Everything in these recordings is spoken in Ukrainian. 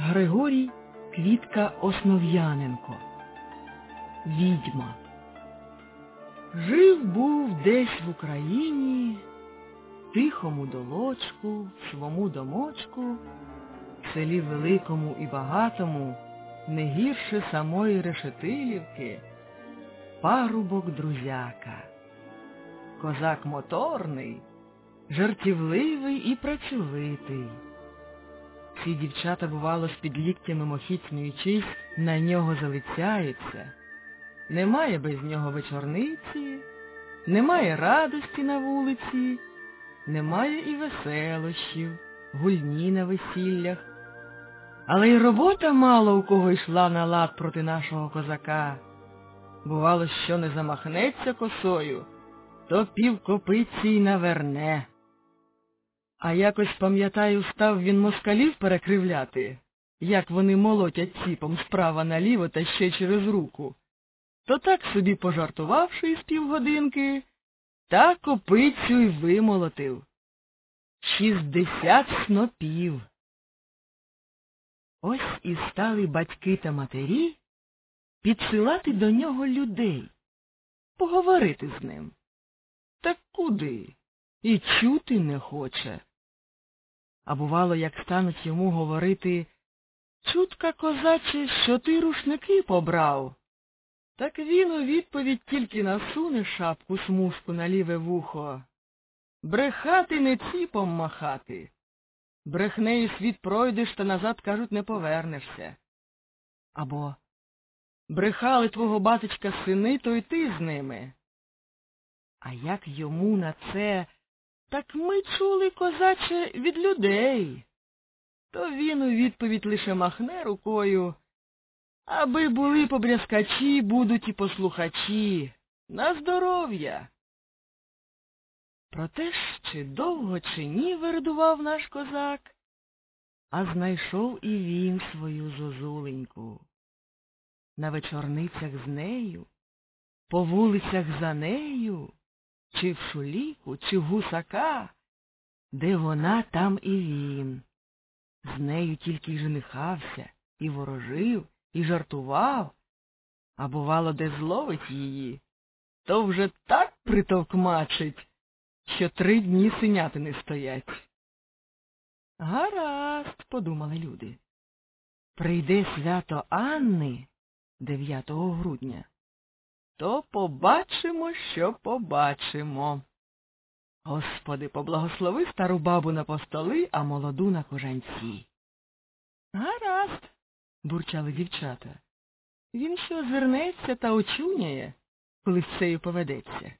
Григорій Квітка Основ'яненко Відьма Жив був десь в Україні, тихому долочку, свому домочку, в селі великому і багатому, не гірше самої Решетилівки, парубок друзяка. Козак моторний, жартівливий і працьовитий. Всі дівчата, бувало, з-під ліктя мимохіцнюючись, на нього залицяються. Немає без нього вечорниці, немає радості на вулиці, немає і веселощів, гульні на весіллях. Але й робота мало у кого йшла на лад проти нашого козака. Бувало, що не замахнеться косою, то півкопиці й наверне. А якось, пам'ятаю, став він москалів перекривляти, як вони молотять ціпом справа наліво та ще через руку. То так собі пожартувавши із півгодинки, та копицю й вимолотив. Шістдесят снопів. Ось і стали батьки та матері підсилати до нього людей, поговорити з ним. Та куди? І чути не хоче. А бувало, як стануть йому говорити Чутка, козаче, що ти рушники побрав. Так він у відповідь тільки насуне шапку смужку на ліве вухо. Брехати не ціпом махати. Брехнею світ пройдеш та назад, кажуть, не повернешся. Або брехали твого батечка сини, то й ти з ними. А як йому на це так ми чули, козаче, від людей. То він у відповідь лише махне рукою. Аби були побрязкачі, будуть і послухачі. На здоров'я. Проте ж, чи довго, чи ні, вердував наш козак, а знайшов і він свою зозуленьку. На вечорницях з нею, по вулицях за нею, чи в шуліку, чи в гусака, де вона, там і він. З нею тільки й женихався, і ворожив, і жартував, а бувало, де зловить її, то вже так притовкмачить, що три дні синяти не стоять. Гаразд, подумали люди. Прийде свято Анни 9 грудня то побачимо, що побачимо. Господи, поблагослови стару бабу на постоли, а молоду на кожанці. Гаразд, бурчали дівчата. Він що звернеться та очуняє, коли з цею поведеться.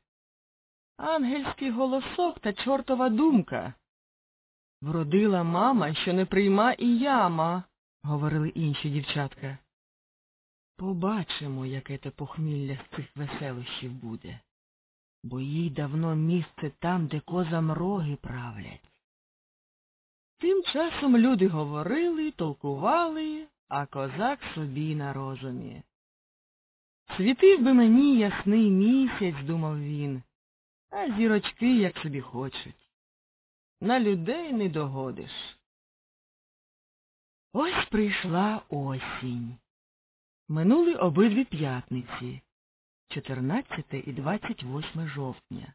Ангельський голосок та чортова думка. Вродила мама, що не прийма і яма, говорили інші дівчатка. Побачимо, яке те похмілля з цих веселощів буде, бо їй давно місце там, де козам роги правлять. Тим часом люди говорили, толкували, а козак собі на розумі. Світив би мені ясний місяць, думав він, а зірочки, як собі хочуть. На людей не догодиш. Ось прийшла осінь. Минули обидві п'ятниці, 14 і 28 жовтня.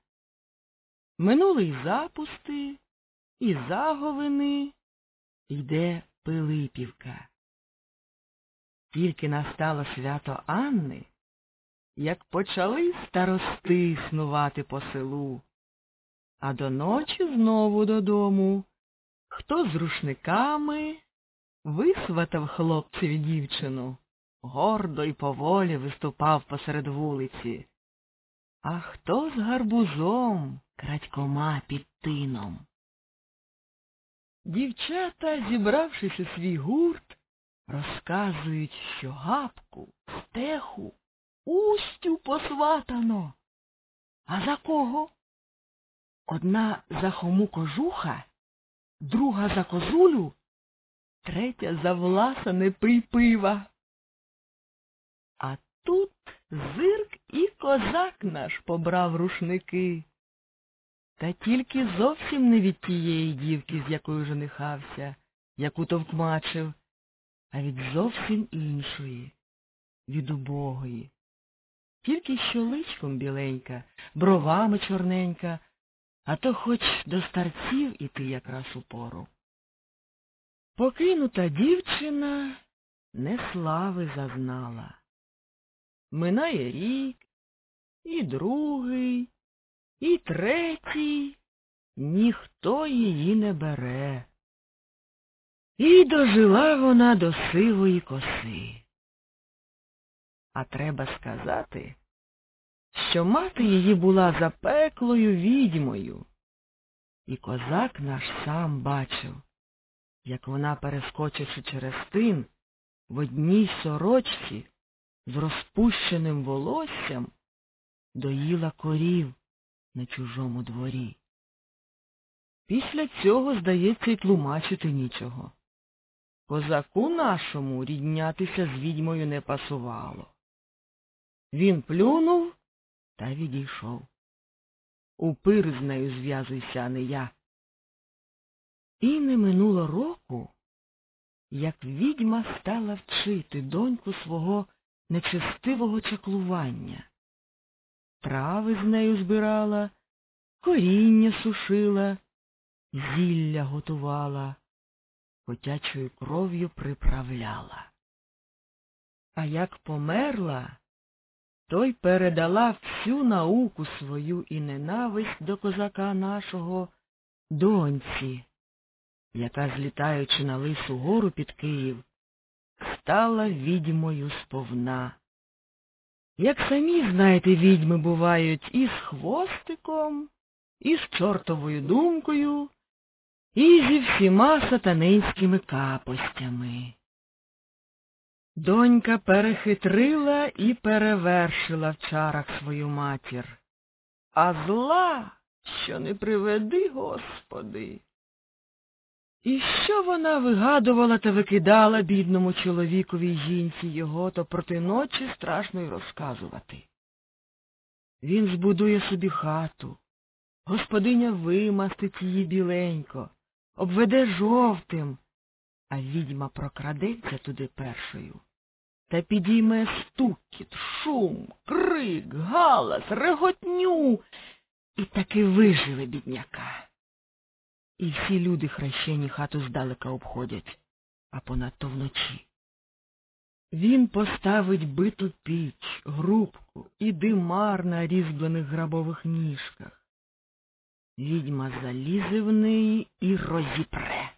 Минули й запусти, і заговини, йде Пилипівка. Тільки настало свято Анни, як почали старости снувати по селу, а до ночі знову додому, хто з рушниками висватав хлопцеві дівчину гордо й поволі виступав посеред вулиці. А хто з гарбузом крадькома під тином? Дівчата, зібравшись у свій гурт, розказують, що гапку, стеху, устю посватано. А за кого? Одна за хому кожуха, друга за козулю, третя за власа пива. Тут зирк і козак наш побрав рушники. Та тільки зовсім не від тієї дівки, з якою женихався, яку товкмачив, а від зовсім іншої, від убогої. Тільки що личком біленька, бровами чорненька, а то хоч до старців іти якраз у пору. Покинута дівчина не слави зазнала. Минає рік, і другий, і третій, ніхто її не бере. І дожила вона до сивої коси. А треба сказати, що мати її була запеклою відьмою. І козак наш сам бачив, як вона, перескочивши через тин, в одній сорочці з розпущеним волоссям доїла корів на чужому дворі. Після цього, здається, й тлумачити нічого. Козаку нашому ріднятися з відьмою не пасувало. Він плюнув та відійшов. У пир з нею зв'язуйся, а не я. І не минуло року, як відьма стала вчити доньку свого нечестивого чаклування. Трави з нею збирала, коріння сушила, зілля готувала, котячою кров'ю приправляла. А як померла, той передала всю науку свою і ненависть до козака нашого доньці, яка, злітаючи на лису гору під Київ, стала відьмою сповна. Як самі знаєте, відьми бувають і з хвостиком, і з чортовою думкою, і зі всіма сатанинськими капостями. Донька перехитрила і перевершила в чарах свою матір, а зла, що не приведи, Господи. І що вона вигадувала та викидала бідному чоловікові жінці його, то проти ночі страшно й розказувати. Він збудує собі хату, господиня вимастить її біленько, обведе жовтим, а відьма прокрадеться туди першою. Та підійме стукіт, шум, крик, галас, реготню і таки виживе бідняка. І всі люди хрещені хату здалека обходять, а понадто вночі. Він поставить биту піч, грубку і димар на різьблених грабових ніжках. Відьма залізе в неї і розіпре.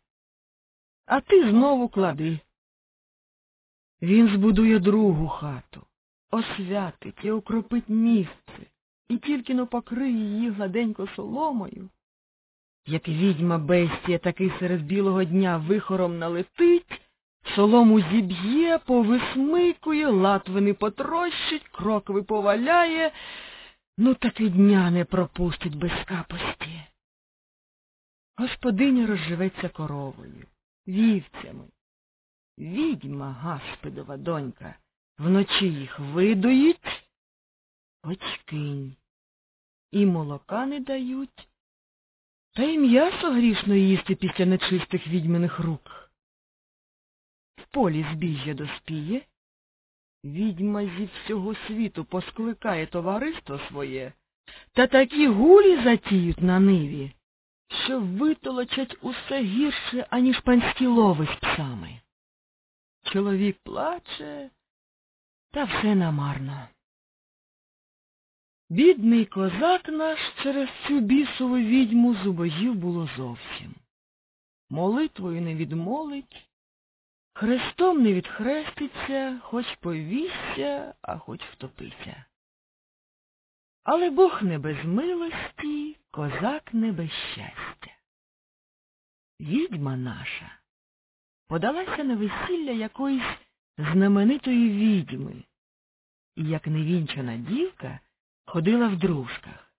А ти знову клади. Він збудує другу хату, освятить і окропить місце, і тільки но покриє її гладенько соломою. Як відьма бестія таки серед білого дня вихором налетить, солому зіб'є, повисмикує, латвини потрощить, крокви поваляє, ну таки дня не пропустить без капості. Господиня розживеться коровою, вівцями. Відьма, гаспидова донька, вночі їх видоїть, очкинь, і молока не дають, та й м'ясо грішно їсти після нечистих відьминих рук. В полі збіжжя доспіє, відьма зі всього світу поскликає товариство своє, та такі гулі затіють на ниві, що витолочать усе гірше, аніж панські лови з псами. Чоловік плаче, та все намарно. Бідний козак наш через цю бісову відьму зубоїв було зовсім. Молитвою не відмолить, хрестом не відхреститься, хоч повісся, а хоч втопиться. Але Бог не без милості, козак не без щастя. Відьма наша подалася на весілля якоїсь знаменитої відьми, і як невінчана дівка ходила в дружках.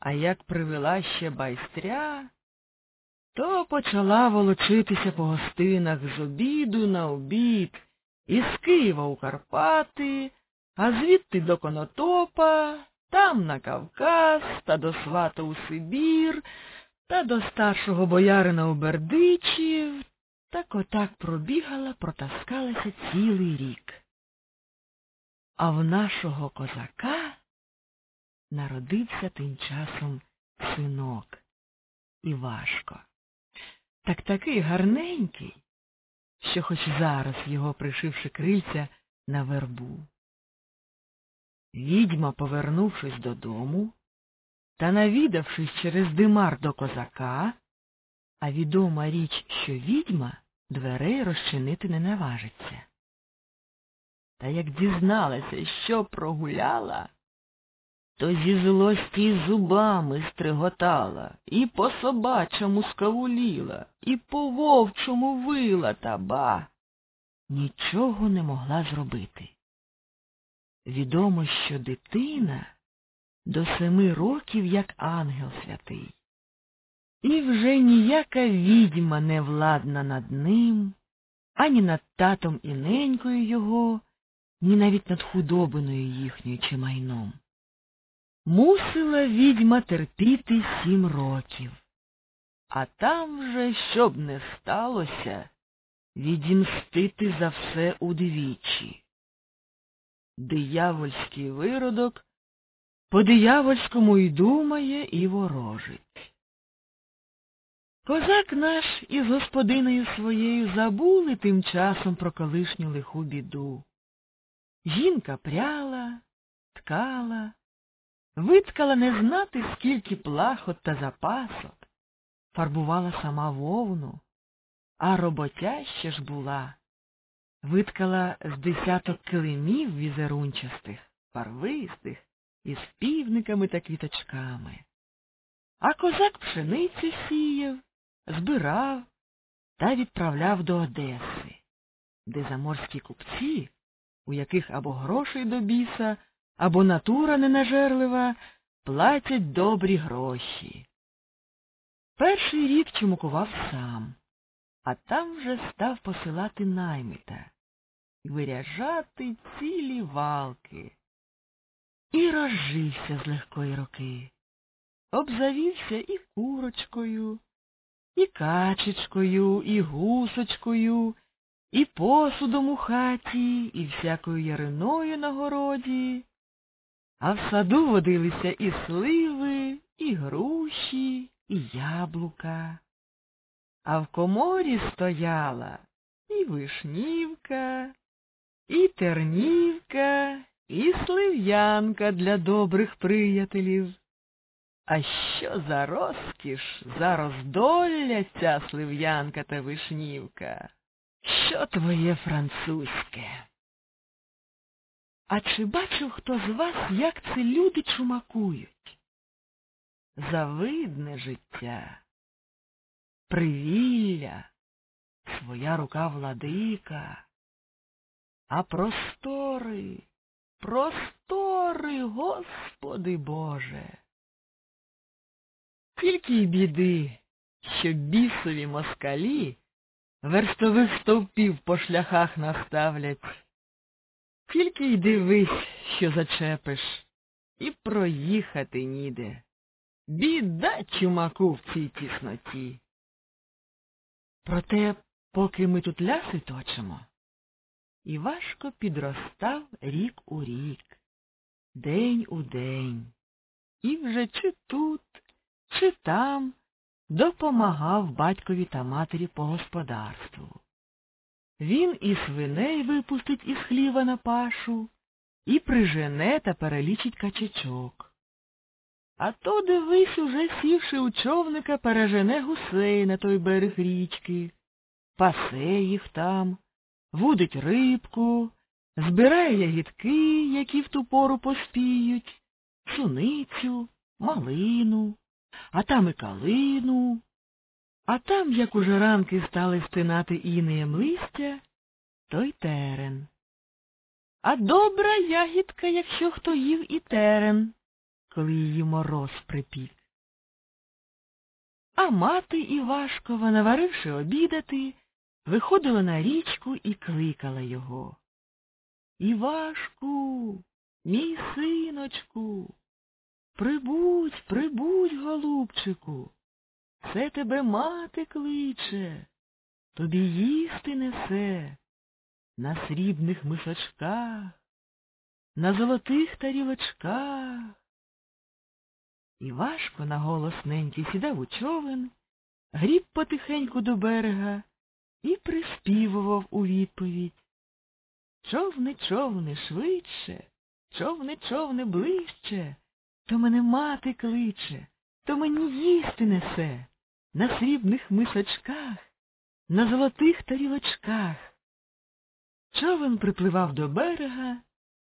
А як привела ще байстря, то почала волочитися по гостинах з обіду на обід, із Києва у Карпати, а звідти до Конотопа, там на Кавказ, та до свата у Сибір, та до старшого боярина у Бердичів, Так отак пробігала, протаскалася цілий рік. А в нашого козака народився тим часом синок Івашко. Так такий гарненький, що хоч зараз його пришивши крильця на вербу. Відьма, повернувшись додому та навідавшись через димар до козака, а відома річ, що відьма дверей розчинити не наважиться. Та як дізналася, що прогуляла, то зі злості зубами стриготала, і по собачому скавуліла, і по вовчому вила та ба. Нічого не могла зробити. Відомо, що дитина до семи років як ангел святий. І вже ніяка відьма не владна над ним, ані над татом і ненькою його, ні навіть над худобиною їхньою чи майном. Мусила відьма терпіти сім років, а там вже, щоб не сталося, відімстити за все удвічі. Диявольський виродок по диявольському й думає, і ворожить. Козак наш із господинею своєю забули тим часом про колишню лиху біду. Жінка пряла, ткала, виткала не знати, скільки плахот та запасок, фарбувала сама вовну, а роботяща ж була. Виткала з десяток килимів візерунчастих, барвистих, із півниками та квіточками. А козак пшеницю сіяв, збирав та відправляв до Одеси, де заморські купці, у яких або грошей до біса, або натура ненажерлива, платять добрі гроші. Перший рік чумакував сам, а там вже став посилати наймита і виряжати цілі валки. І розжився з легкої роки. Обзавівся і курочкою, і качечкою, і гусочкою, і посудом у хаті, і всякою яриною на городі. А в саду водилися і сливи, і груші, і яблука. А в коморі стояла і вишнівка, і тернівка, і слив'янка для добрих приятелів. А що за розкіш, за роздолля ця слив'янка та вишнівка? Що твоє французьке? А чи бачив хто з вас, як це люди чумакують? Завидне життя, привілля, своя рука владика, а простори, простори, Господи Боже. Тільки й біди, що бісові москалі верстових стовпів по шляхах наставлять. Тільки й дивись, що зачепиш, і проїхати ніде. Біда чумаку в цій тісноті. Проте, поки ми тут ляси точимо, Івашко підростав рік у рік, день у день, і вже чи тут, чи там допомагав батькові та матері по господарству. Він і свиней випустить із хліва на пашу, і прижене та перелічить качечок. А то, дивись, уже сівши у човника, пережене гусей на той берег річки, пасе їх там, вудить рибку, збирає ягідки, які в ту пору поспіють, суницю, малину, а там і калину, а там, як уже ранки стали стинати інеєм листя, то й терен. А добра ягідка, якщо хто їв і терен, коли її мороз припік. А мати Івашкова, наваривши обідати, виходила на річку і кликала його. Івашку, мій синочку, прибудь, прибудь, голубчику, це тебе мати кличе. тобі їсти несе на срібних мисочках, на золотих тарілочках. І важко на голосненький сідав у човен, гріб потихеньку до берега і приспівував у відповідь. Човне, човне, швидше, човне, човне, ближче, то мене мати кличе, то мені їсти несе на срібних мисочках, на золотих тарілочках. Човен припливав до берега,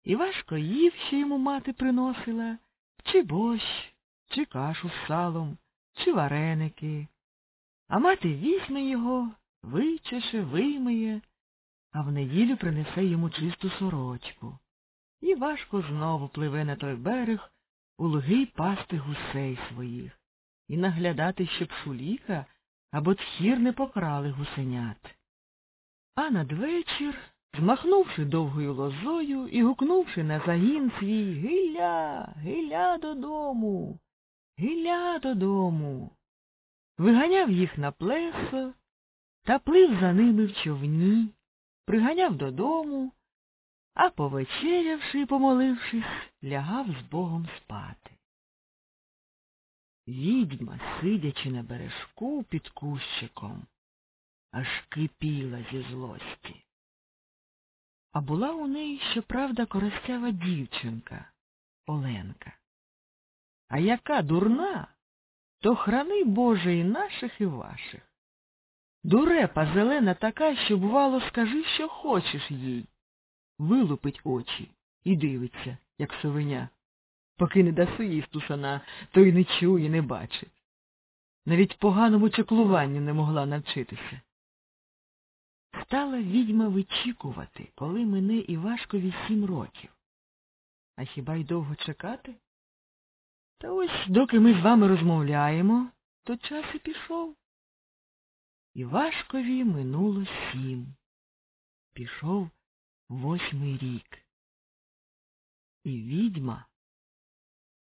і важко їв, що йому мати приносила, чи борщ, чи кашу з салом, чи вареники. А мати візьме його, вичеше, вимиє, а в неділю принесе йому чисту сорочку. І важко знову пливе на той берег у луги пасти гусей своїх і наглядати, щоб шуліка або тхір не покрали гусенят. А надвечір, змахнувши довгою лозою і гукнувши на загін свій Гиля, гиля додому, гиля додому, виганяв їх на плесо та плив за ними в човні, приганяв додому, а повечерявши і помолившись, лягав з Богом спати. Відьма, сидячи на бережку під кущиком, аж кипіла зі злості. А була у неї, щоправда, коростява дівчинка, Оленка. А яка дурна, то храни Боже і наших, і ваших. Дурепа зелена така, що, бувало, скажи, що хочеш їй. Вилупить очі і дивиться, як совеня. Поки не даси їй стусана, то й не чує, не бачить. Навіть поганому чеклуванню не могла навчитися. Стала відьма вичікувати, коли мине Івашкові сім років. А хіба й довго чекати? Та ось, доки ми з вами розмовляємо, то час і пішов. Івашкові минуло сім. Пішов восьмий рік. І відьма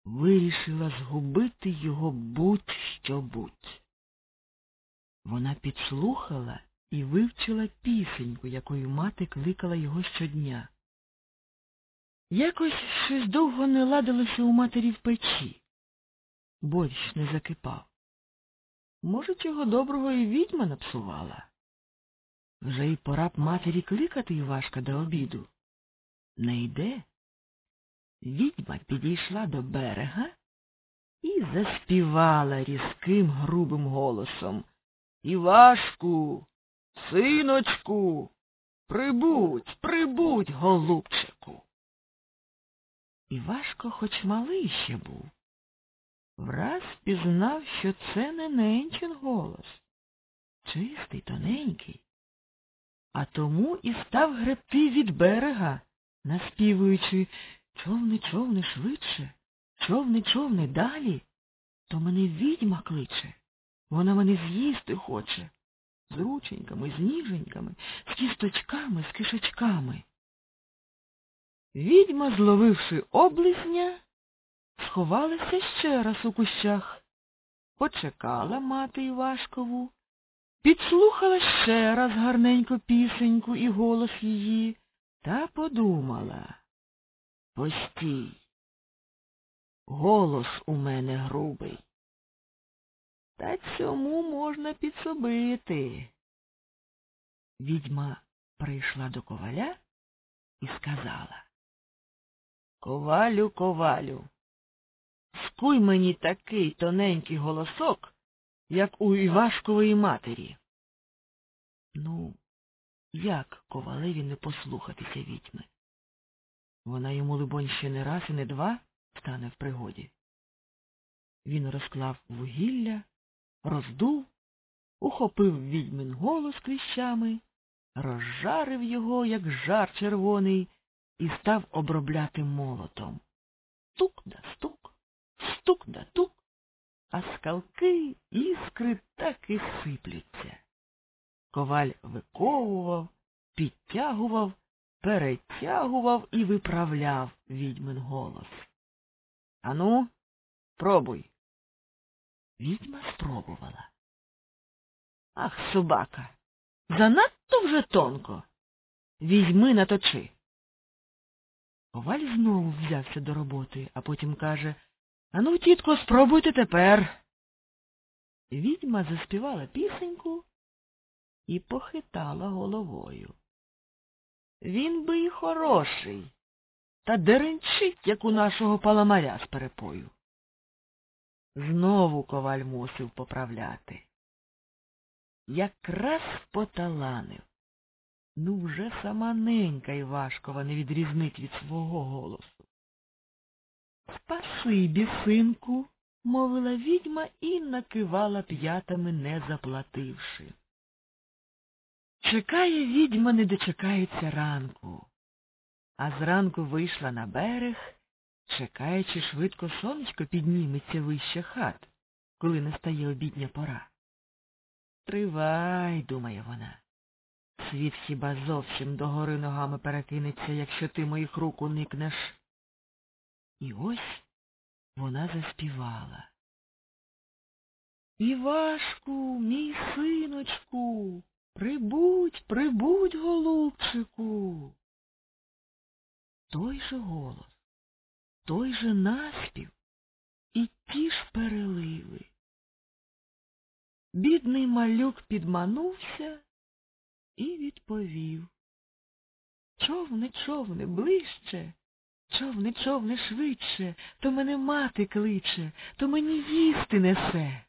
вирішила згубити його будь-що будь. Вона підслухала і вивчила пісеньку, якою мати кликала його щодня. Якось щось довго не ладилося у матері в печі. Борщ не закипав. Може, чого доброго і відьма напсувала. Вже й пора б матері кликати Івашка до обіду. Не йде. Відьма підійшла до берега і заспівала різким грубим голосом. Івашку, синочку, прибудь, прибудь, голубчику. Івашко хоч малий ще був. Враз пізнав, що це не ненчин голос. Чистий, тоненький. А тому і став гребти від берега, наспівуючи Човни, човни швидше, човни, човни далі. То мене відьма кличе. Вона мене з'їсти хоче. З рученьками, з ніженьками, з кісточками, з кишечками. Відьма, зловивши облизня, сховалася ще раз у кущах. Почекала мати Івашкову, підслухала ще раз гарненько пісеньку і голос її та подумала. Постій. Голос у мене грубий. Та цьому можна підсобити. Відьма прийшла до коваля і сказала Ковалю, ковалю, скуй мені такий тоненький голосок, як у Івашкової матері. Ну, як ковалеві не послухатися відьми? Вона йому, либонь, ще не раз і не два стане в пригоді. Він розклав вугілля, роздув, ухопив відьмин голос кліщами, розжарив його, як жар червоний, і став обробляти молотом. Тук да стук, стук да тук, а скалки іскри так і сиплються. Коваль виковував, підтягував, перетягував і виправляв відьмин голос. Ану, пробуй. Відьма спробувала. Ах, собака, Занадто вже тонко. Візьми наточи. Коваль знову взявся до роботи, а потім каже Ану, тітко, спробуйте тепер. Відьма заспівала пісеньку і похитала головою. Він би й хороший, та деренчить, як у нашого паламаря з перепою. Знову коваль мусив поправляти. Якраз поталанив. Ну, вже сама ненька Івашкова не відрізнить від свого голосу. Спасибі, синку, мовила відьма і накивала п'ятами, не заплативши. Чекає відьма, не дочекається ранку, а зранку вийшла на берег, чекаючи, швидко сонечко підніметься вище хат, коли настає обідня пора. Тривай, думає вона. Світ хіба зовсім догори ногами перекинеться, якщо ти моїх рук уникнеш. І ось вона заспівала. Івашку, мій синочку, прибудь, прибудь, голубчику. Той же голос, той же наспів і ті ж переливи. Бідний малюк підманувся і відповів. Човне, човне, ближче, човне, човне, швидше, то мене мати кличе, то мені їсти несе.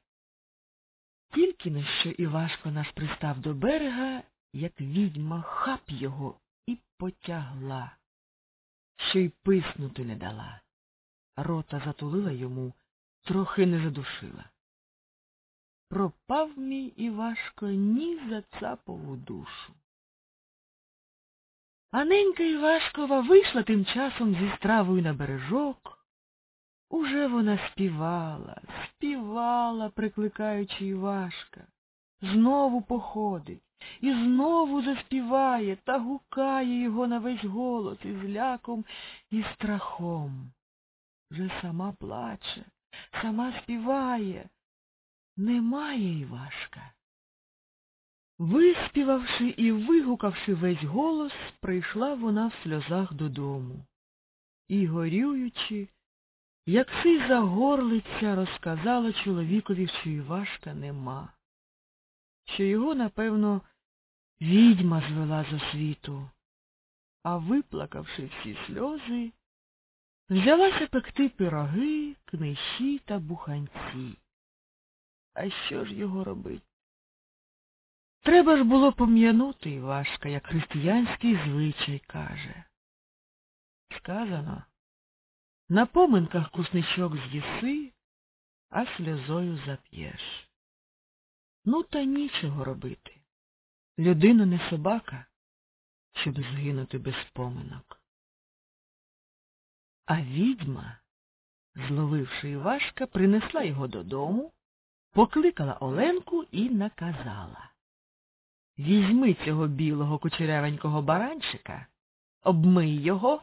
Тільки на що Івашко наш пристав до берега, як відьма хап його і потягла, що й писнути не дала. Рота затулила йому, трохи не задушила. Пропав мій Івашко ні за цапову душу. А Івашкова вийшла тим часом зі стравою на бережок. Уже вона співала, співала, прикликаючи Івашка. Знову походить і знову заспіває та гукає його на весь голос із ляком і страхом. Вже сама плаче, сама співає. Немає Івашка. Виспівавши і вигукавши весь голос, прийшла вона в сльозах додому. І, горюючи, як сиза горлиця розказала чоловікові, що Івашка нема, що його, напевно, відьма звела з освіту, а виплакавши всі сльози, взялася пекти пироги, книші та буханці. А що ж його робить? Треба ж було пом'янути Івашка, як християнський звичай каже. Сказано, на поминках кусничок з'їси, а сльозою зап'єш. Ну, та нічого робити. Людина не собака, щоб згинути без поминок. А відьма, зловивши Івашка, принесла його додому, покликала Оленку і наказала. Візьми цього білого кучерявенького баранчика, обмий його,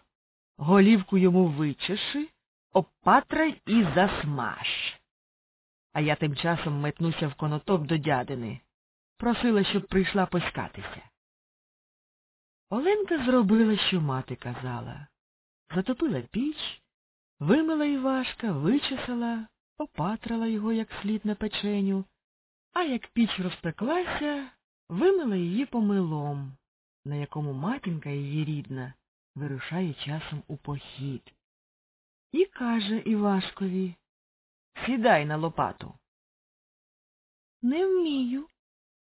голівку йому вичеши, обпатрай і засмаж. А я тим часом метнуся в конотоп до дядини. Просила, щоб прийшла поскатися. Оленка зробила, що мати казала. Затопила піч, вимила Івашка, вичесала, опатрала його як слід на печеню, а як піч розпеклася, вимила її помилом, на якому матінка її рідна вирушає часом у похід. І каже Івашкові Сідай на лопату. Не вмію,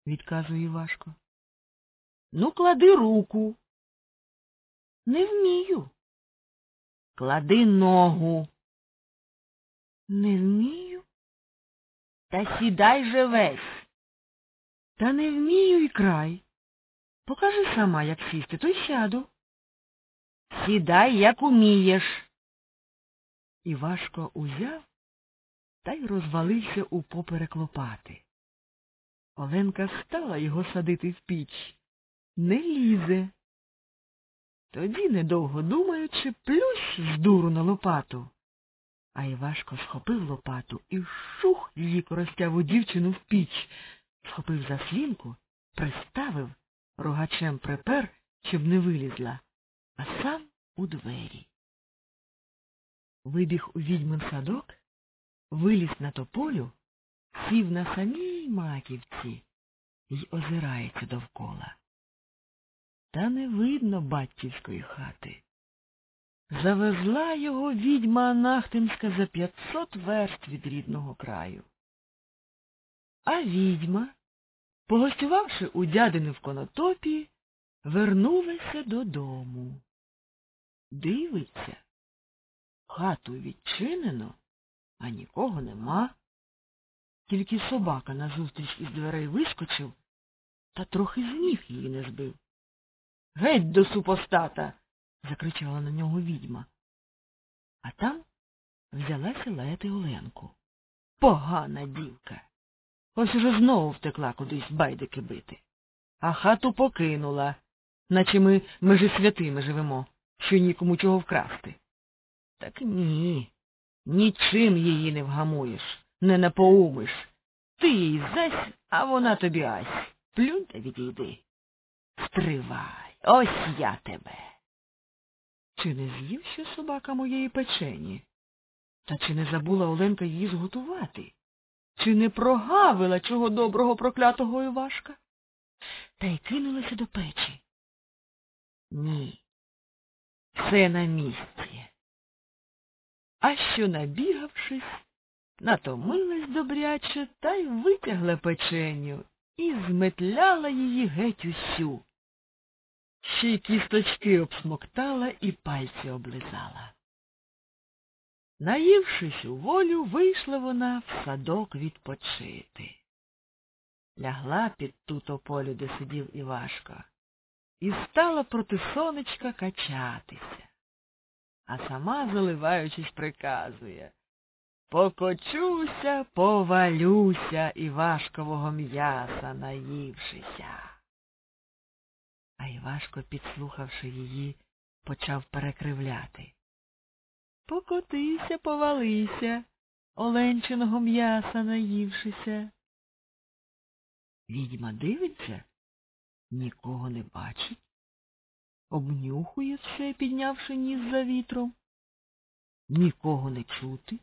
відказує Івашко. Ну, клади руку. Не вмію. Клади ногу. Не вмію. Та сідай же весь. Та не вмію і край. Покажи сама, як сісти, то й сяду. Сідай, як умієш. Івашко узяв та й розвалився у поперек лопати. Оленка стала його садити в піч. Не лізе. Тоді, недовго думаючи, плющ з дуру на лопату. А Івашко схопив лопату і шух її коростяву дівчину в піч, схопив за слінку, приставив, рогачем припер, щоб не вилізла, а сам у двері. Вибіг у відьмин садок, виліз на тополю, сів на самій маківці й озирається довкола. Та не видно батьківської хати. Завезла його відьма Анахтинська за п'ятсот верст від рідного краю. А відьма, погостювавши у дядини в конотопі, вернулася додому. Дивиться, хату відчинено, а нікого нема. Тільки собака назустріч із дверей вискочив, та трохи з ніг її не збив. Геть до супостата. закричала на нього відьма. А там взялася лаяти Оленку. Погана дівка. Ось уже знову втекла кудись байдики бити. А хату покинула, наче ми межи святими живемо, що нікому чого вкрасти. Так ні, нічим її не вгамуєш, не напоумиш. Ти їй зась, а вона тобі ась. Плюнь та відійди. Стривай, ось я тебе. Чи не з'їв ще собака моєї печені? Та чи не забула Оленка її зготувати? Чи не прогавила чого доброго проклятого Івашка? Та й кинулася до печі. Ні, все на місці. А що, набігавшись, натомилась добряче та й витягла печеню і зметляла її геть усю. Ще й кісточки обсмоктала і пальці облизала. Наївшись у волю, вийшла вона в садок відпочити. Лягла під ту тополю, де сидів Івашко, і стала проти сонечка качатися, а сама, заливаючись, приказує Покочуся, повалюся Івашкового м'яса, наївшися. А Івашко, підслухавши її, почав перекривляти. Покотися, повалися, оленчиного м'яса наївшися. Відьма дивиться, нікого не бачить, обнюхує все, піднявши ніс за вітром, нікого не чути.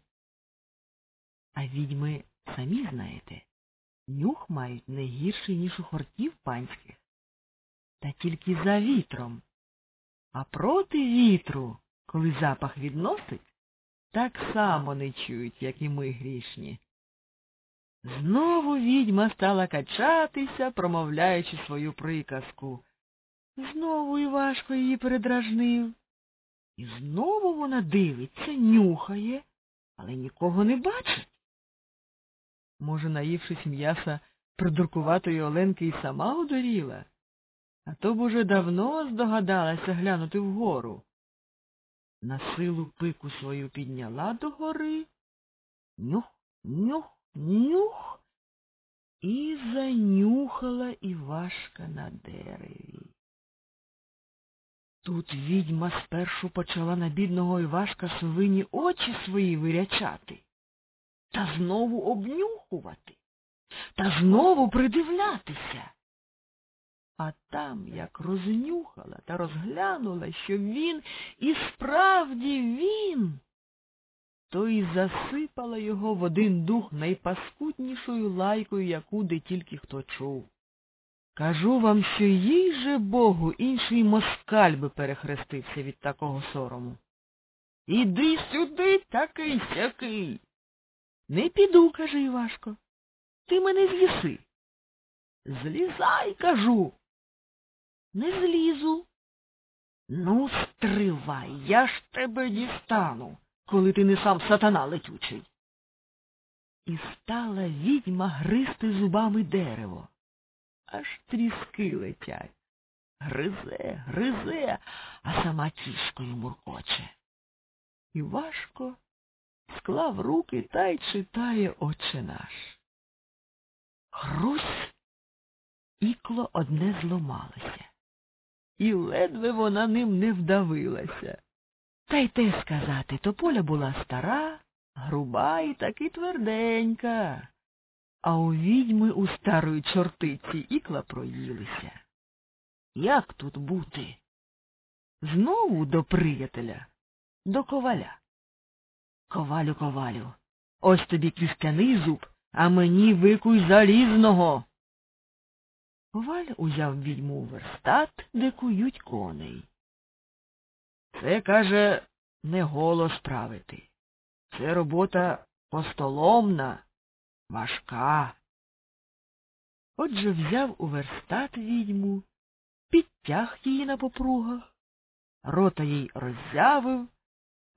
А відьми, самі знаєте, нюх мають не гірший, ніж у хортів панських, та тільки за вітром. А проти вітру, коли запах відносить, так само не чують, як і ми грішні. Знову відьма стала качатися, промовляючи свою приказку. Знову Івашко її передражнив. І знову вона дивиться, нюхає, але нікого не бачить. Може, наївшись м'яса придуркуватої Оленки і сама одуріла, а то б уже давно здогадалася глянути вгору. На силу пику свою підняла догори, нюх, нюх, нюх, і занюхала Івашка на дереві. Тут відьма спершу почала на бідного Івашка совині очі свої вирячати та знову обнюхувати, та знову придивлятися. А там, як рознюхала та розглянула, що він і справді він, то й засипала його в один дух найпаскуднішою лайкою, яку де тільки хто чув. Кажу вам, що їй же Богу інший москаль би перехрестився від такого сорому. Іди сюди такий сякий. Не піду, каже Івашко. Ти мене з'їси. Злізай, кажу. Не злізу. Ну, стривай, я ж тебе дістану, коли ти не сам сатана летючий. І стала відьма гризти зубами дерево. Аж тріски летять. Гризе, гризе, а сама кішкою муркоче. І важко склав руки та й читає Отче наш. Хрусь ікло одне зломалося, і ледве вона ним не вдавилася. Та й те сказати, тополя була стара, груба і таки тверденька, а у відьми у старої чортиці ікла проїлися. Як тут бути? Знову до приятеля, до коваля. Ковалю, ковалю, ось тобі кістяний зуб, а мені викуй залізного. Коваль узяв відьму верстат, де кують коней. Це, каже, не голос правити. Це робота постоломна, важка. Отже взяв у верстат відьму, підтяг її на попругах, рота їй роззявив,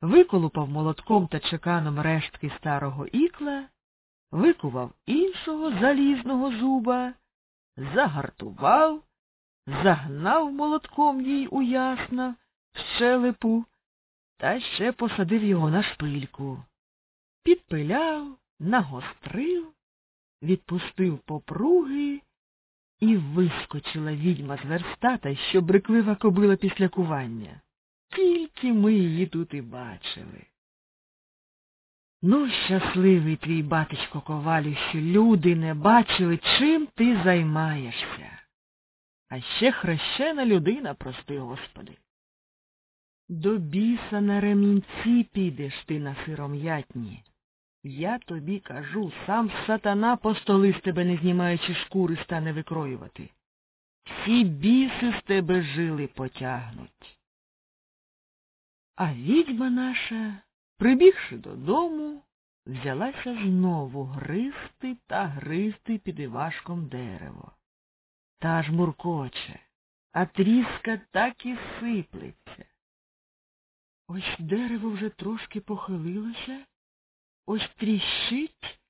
виколупав молотком та чеканом рештки старого ікла, викував іншого залізного зуба, загартував, загнав молотком їй у ясна, в щелепу, та ще посадив його на шпильку. Підпиляв, нагострив, відпустив попруги і вискочила відьма з верстата, що бриклива кобила після кування. Тільки ми її тут і бачили. Ну, щасливий твій батечко ковалю, що люди не бачили, чим ти займаєшся. А ще хрещена людина, прости господи. До біса на ремінці підеш ти на сиром'ятні. Я тобі кажу, сам сатана по столи з тебе, не знімаючи шкури, стане викроювати. Всі біси з тебе жили потягнуть. А відьма наша, прибігши додому, взялася знову гризти та гризти під івашком дерево. Та ж муркоче, а тріска так і сиплеться. Ось дерево вже трошки похилилося, ось тріщить,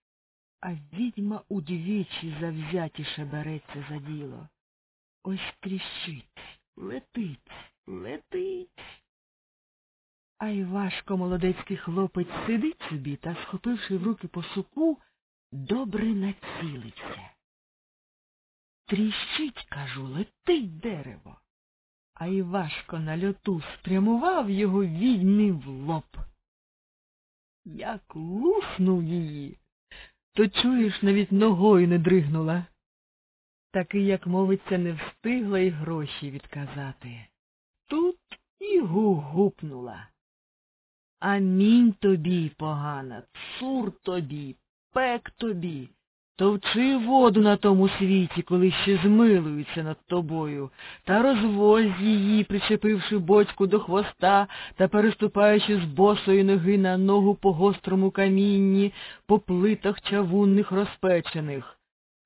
а відьма удвічі завзятіше береться за діло. Ось тріщить, летить, летить. А й молодецький хлопець сидить собі та, схопивши в руки по суку, добре націлився. Тріщить, кажу, летить дерево. А Івашко на льоту спрямував його відьмі в лоб. Як луснув її, то, чуєш, навіть ногою не дригнула. Таки, як мовиться, не встигла й гроші відказати. Тут і гугупнула. Амінь тобі, погана, цур тобі, пек тобі. Товчи воду на тому світі, коли ще змилуються над тобою, та розвозь її, причепивши бочку до хвоста та переступаючи з босої ноги на ногу по гострому камінні, по плитах чавунних розпечених,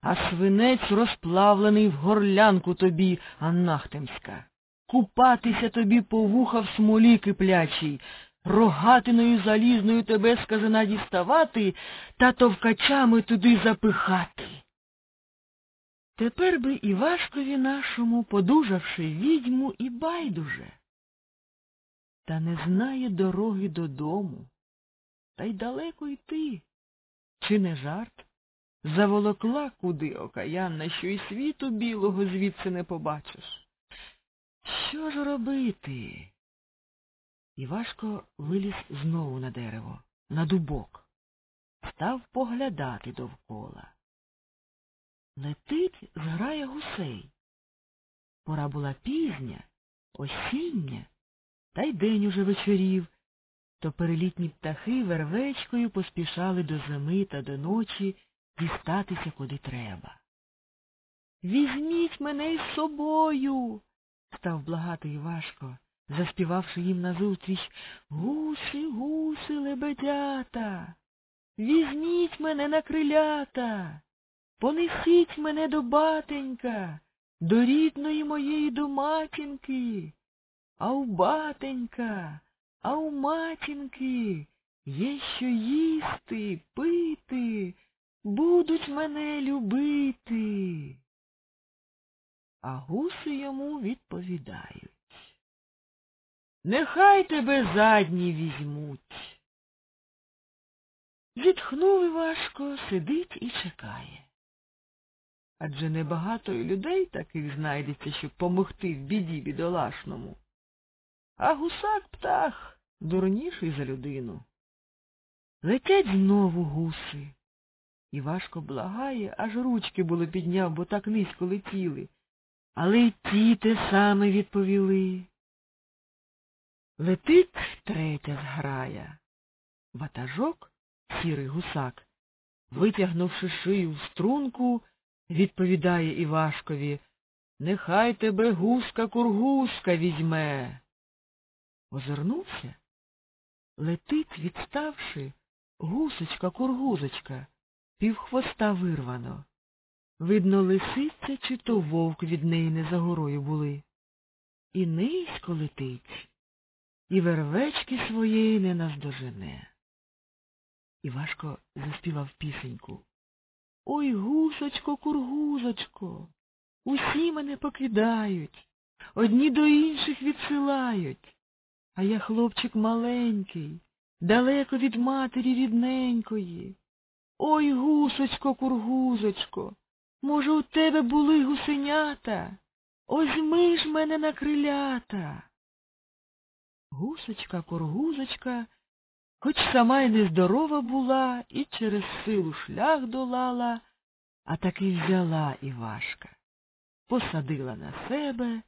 а свинець розплавлений в горлянку тобі, Анахтемська. Купатися тобі по вуха в смолі киплячій, рогатиною залізною тебе скажена діставати та товкачами туди запихати. Тепер би Івашкові нашому, подужавши відьму, і байдуже. Та не знає дороги додому. Та й далеко йти. Чи не жарт? Заволокла куди окаянна, що й світу білого звідси не побачиш. Що ж робити? Івашко виліз знову на дерево, на дубок, став поглядати довкола. Летить зграя гусей. Пора була пізня, осіння, та й день уже вечорів, то перелітні птахи вервечкою поспішали до зими та до ночі дістатися куди треба. Візьміть мене із собою, став благати Івашко заспівавши їм назустріч Гуси, гуси, лебедята, візьміть мене на крилята, понесіть мене до батенька, до рідної моєї до матінки. А у батенька, а у матінки є що їсти, пити, будуть мене любити. А гуси йому відповідають. Нехай тебе задні візьмуть. Зітхнув Івашко, сидить і чекає. Адже небагато й людей таких знайдеться, щоб помогти в біді бідолашному. А гусак птах дурніший за людину. Летять знову гуси. Івашко благає, аж ручки було підняв, бо так низько летіли. Але й ті те саме відповіли. Летить третя зграя. Ватажок, сірий гусак, витягнувши шию в струнку, відповідає Івашкові Нехай тебе гуска кургуска візьме. Озирнувся. Летить, відставши, гусочка кургузочка, півхвоста вирвано. Видно, лисиця чи то вовк від неї не за горою були. І низько летить, і вервечки своєї не наздожене. Івашко заспівав пісеньку. Ой, гусочко, кургузочко, усі мене покидають, одні до інших відсилають. А я хлопчик маленький, далеко від матері рідненької. Ой, гусочко, кургузочко, може, у тебе були гусенята? Озьми ж мене на крилята. Гусочка, кургузочка, хоч сама й нездорова була і через силу шлях долала, а таки взяла Івашка, посадила на себе,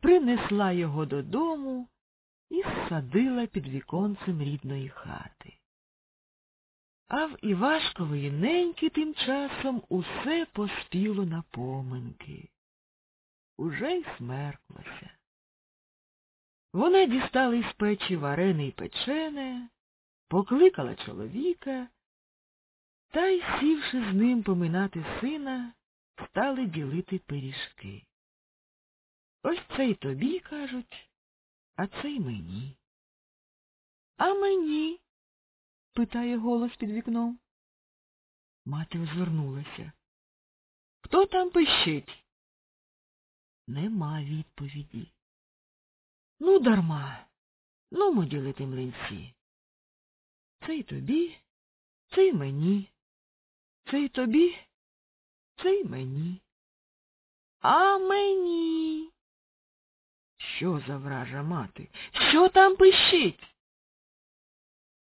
принесла його додому і садила під віконцем рідної хати. А в Івашкової неньки тим часом усе поспіло на поминки. Уже й смерклося. Вона дістала із печі варене й печене, покликала чоловіка, та й, сівши з ним поминати сина, стали ділити пиріжки. Ось цей тобі, кажуть, а цей мені. А мені? питає голос під вікном. Мати озвернулася. Хто там пищить? Нема відповіді. Ну, дарма. Ну, ділити млинці. Цей тобі, цей мені. Цей тобі, цей мені. А мені. Що за вража мати? Що там пищить?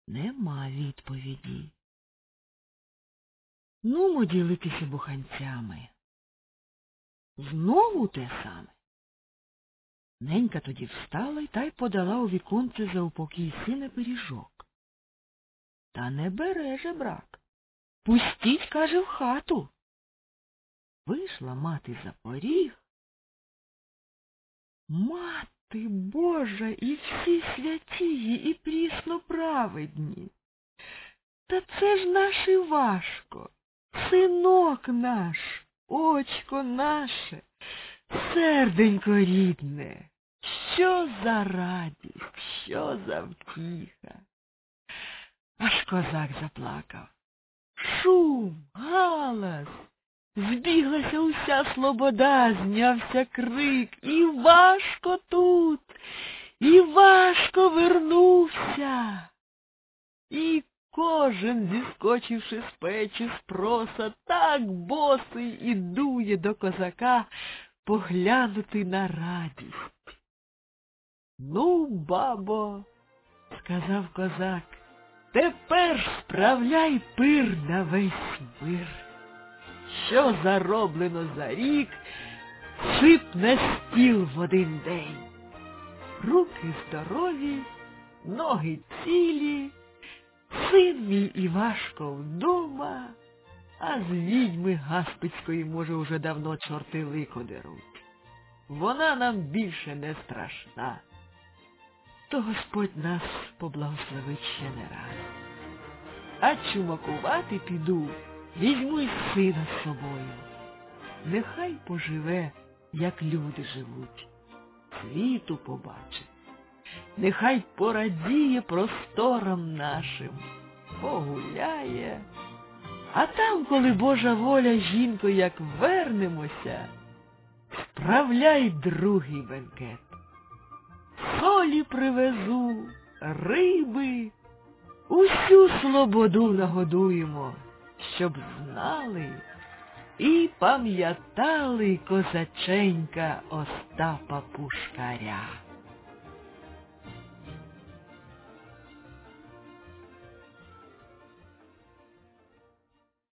Нема відповіді. Нумо ділитися буханцями. Знову те саме. Ненька тоді встала й та й подала у віконце за упокій сина пиріжок. Та не бере же брак. Пустіть, каже, в хату. Вийшла мати за поріг. Мати Божа і всі святії, і прісно праведні. Та це ж наш Івашко, синок наш, очко наше, серденько рідне. Що за радість, що за втіха. Аж козак заплакав. Шум, галас. Збіглася уся слобода, знявся крик. І важко тут, і важко вернувся. І кожен, зіскочивши з печі з проса, так босий і дує до козака поглянути на радість. Ну, бабо, сказав козак, тепер справляй пир на весь мир що зароблено за рік, сип на стіл в один день. Руки здорові, ноги цілі, син мій Івашко вдома, а з відьми Гаспицької, може, уже давно чорти лико деруть. Вона нам більше не страшна. То Господь нас поблагословить ще не раз. А чумакувати піду візьму й сина з собою. Нехай поживе, як люди живуть, світу побачить. Нехай порадіє просторам нашим, погуляє. А там, коли Божа воля, жінко, як вернемося, справляй другий бенкет. Солі привезу, риби, усю слободу нагодуємо щоб знали і пам'ятали козаченька Остапа Пушкаря.